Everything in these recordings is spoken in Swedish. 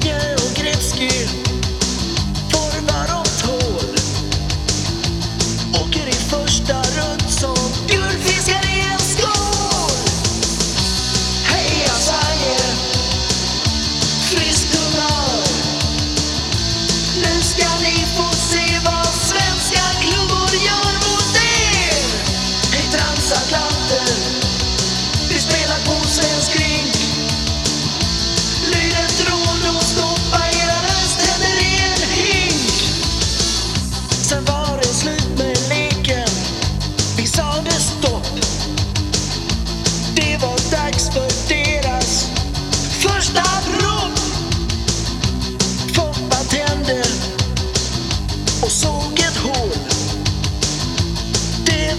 Bien.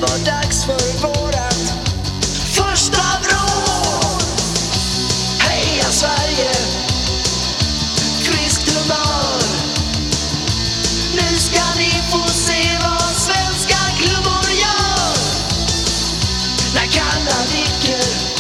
var dags för vårat första vrål. Heja Sverige! Friskt humör. Nu ska ni få se vad svenska klubbor gör. När kalla viker